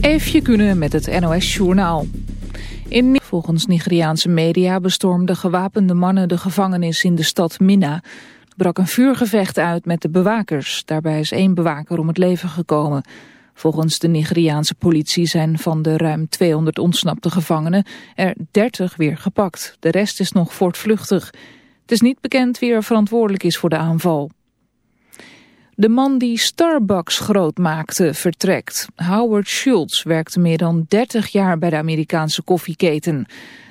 Eefje kunnen met het NOS-journaal. In volgens Nigeriaanse media bestormden gewapende mannen de gevangenis in de stad Minna. Brak een vuurgevecht uit met de bewakers. Daarbij is één bewaker om het leven gekomen. Volgens de Nigeriaanse politie zijn van de ruim 200 ontsnapte gevangenen er 30 weer gepakt. De rest is nog voortvluchtig. Het is niet bekend wie er verantwoordelijk is voor de aanval. De man die Starbucks groot maakte vertrekt. Howard Schultz werkte meer dan 30 jaar bij de Amerikaanse koffieketen.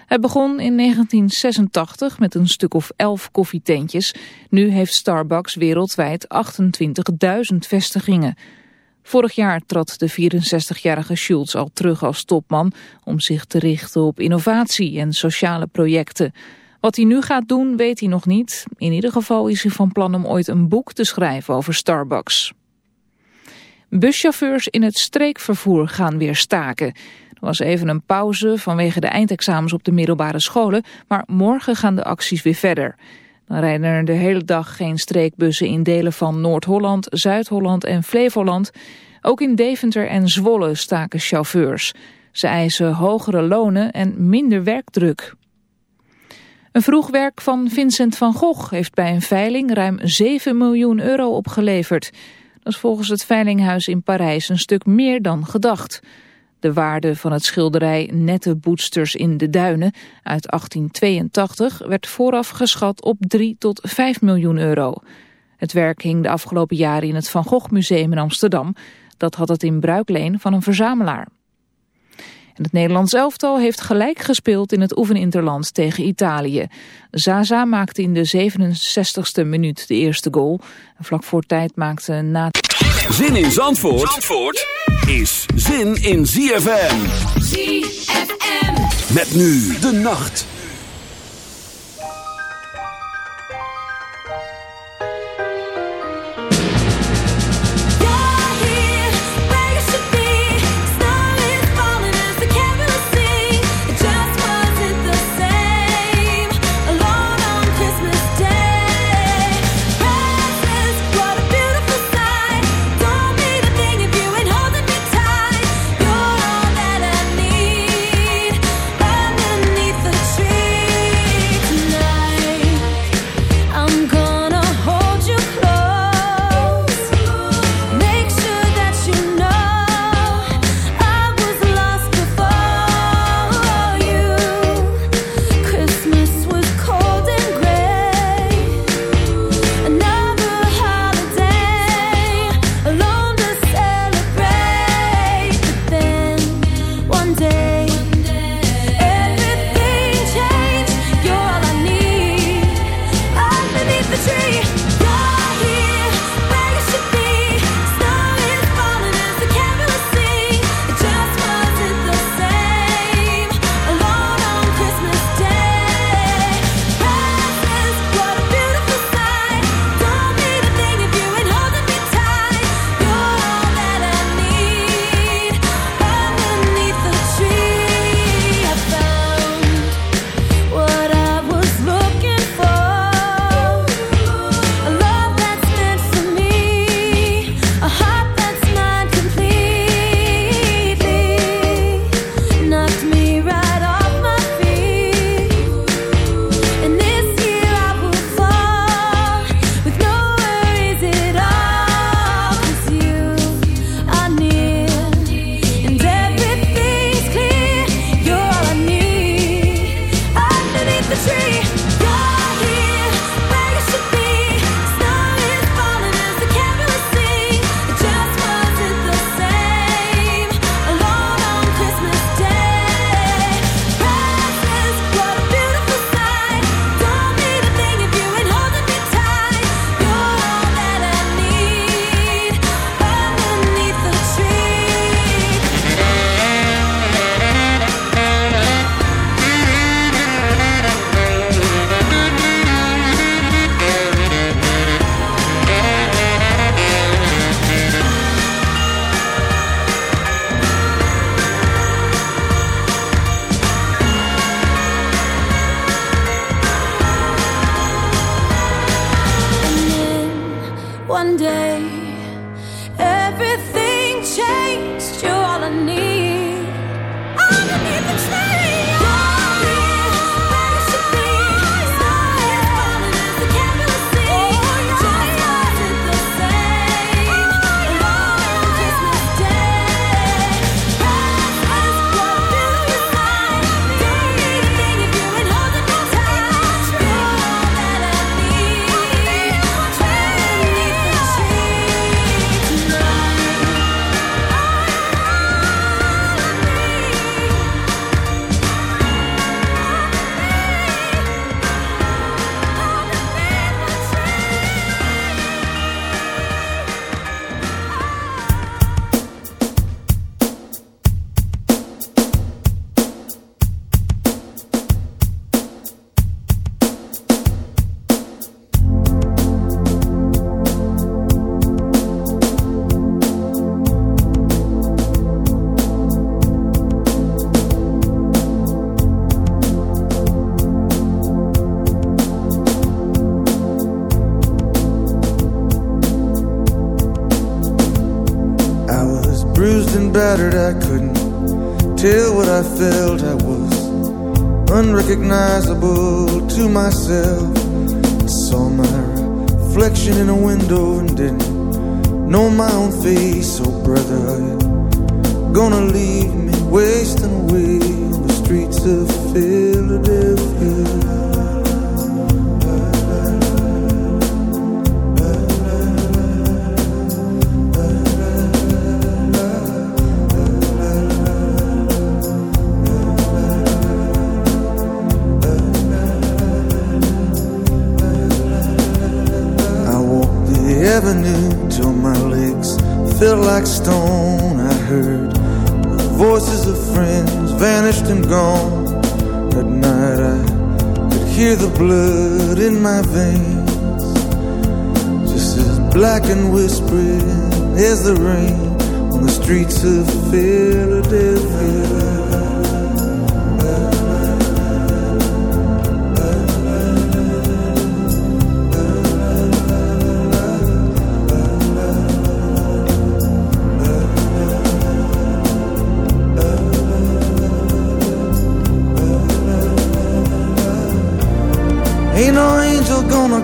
Hij begon in 1986 met een stuk of 11 koffietentjes. Nu heeft Starbucks wereldwijd 28.000 vestigingen. Vorig jaar trad de 64-jarige Schultz al terug als topman... om zich te richten op innovatie en sociale projecten... Wat hij nu gaat doen, weet hij nog niet. In ieder geval is hij van plan om ooit een boek te schrijven over Starbucks. Buschauffeurs in het streekvervoer gaan weer staken. Er was even een pauze vanwege de eindexamens op de middelbare scholen, maar morgen gaan de acties weer verder. Dan rijden er de hele dag geen streekbussen in delen van Noord-Holland, Zuid-Holland en Flevoland. Ook in Deventer en Zwolle staken chauffeurs. Ze eisen hogere lonen en minder werkdruk. Een vroegwerk van Vincent van Gogh heeft bij een veiling ruim 7 miljoen euro opgeleverd. Dat is volgens het Veilinghuis in Parijs een stuk meer dan gedacht. De waarde van het schilderij Nette Boetsters in de Duinen uit 1882 werd vooraf geschat op 3 tot 5 miljoen euro. Het werk hing de afgelopen jaren in het Van Gogh Museum in Amsterdam. Dat had het in bruikleen van een verzamelaar het Nederlands elftal heeft gelijk gespeeld in het oefeninterland tegen Italië. Zaza maakte in de 67ste minuut de eerste goal. Vlak voor tijd maakte na... Zin in Zandvoort, Zandvoort is zin in ZFM. ZFM. Met nu de nacht.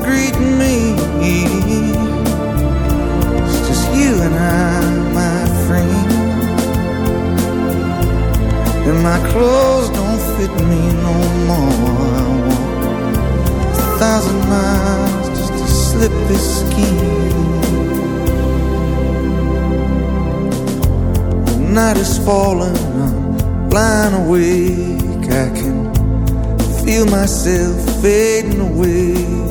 greeting me. It's just you and I, my friend. And my clothes don't fit me no more. I want a thousand miles just to slip this skin. Night is falling, I'm blind awake. I can feel myself fading away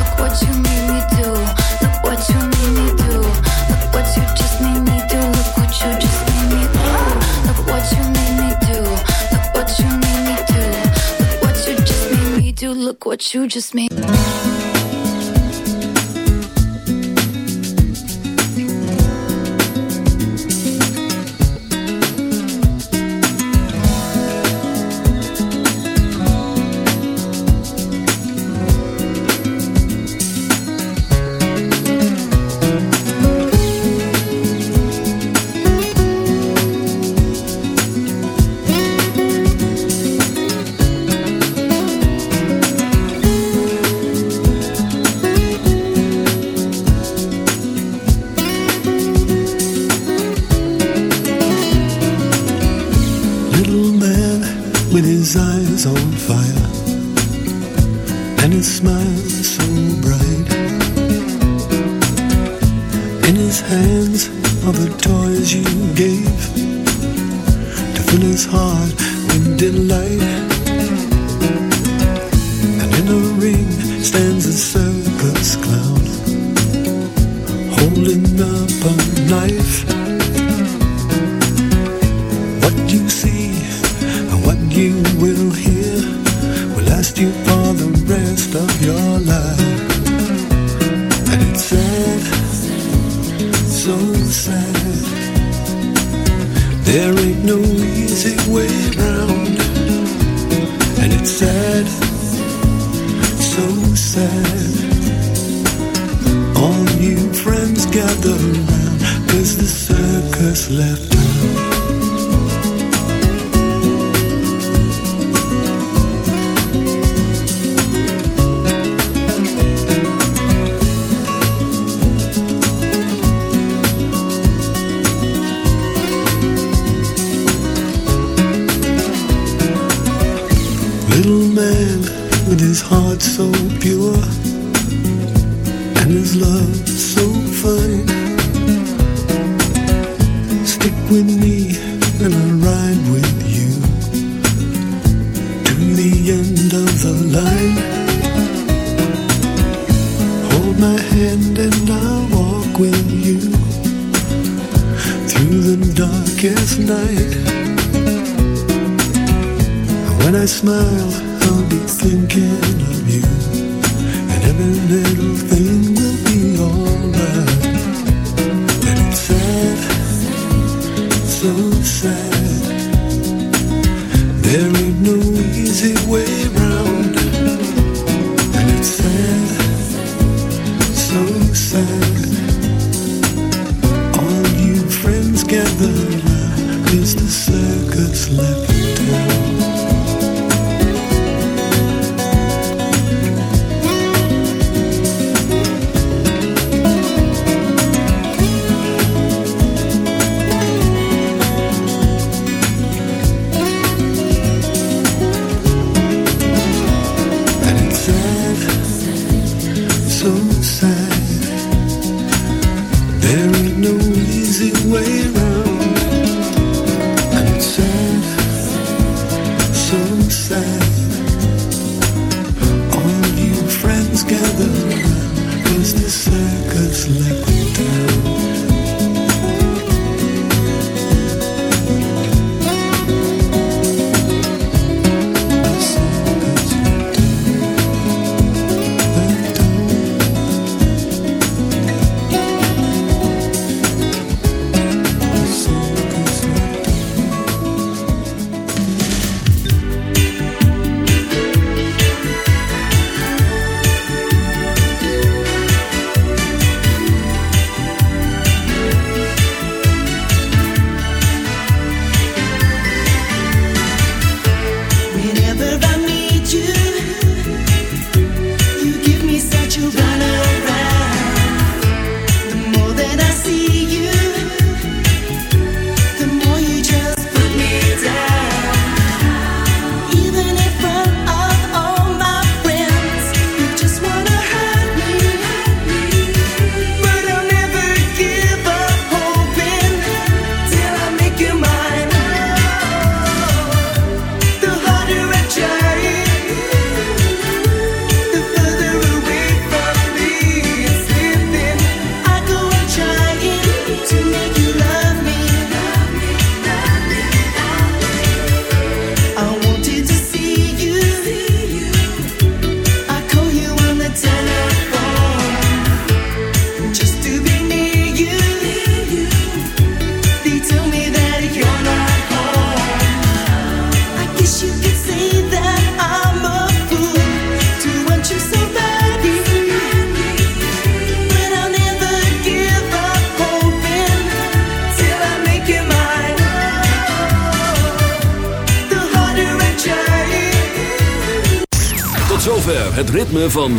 what you just made.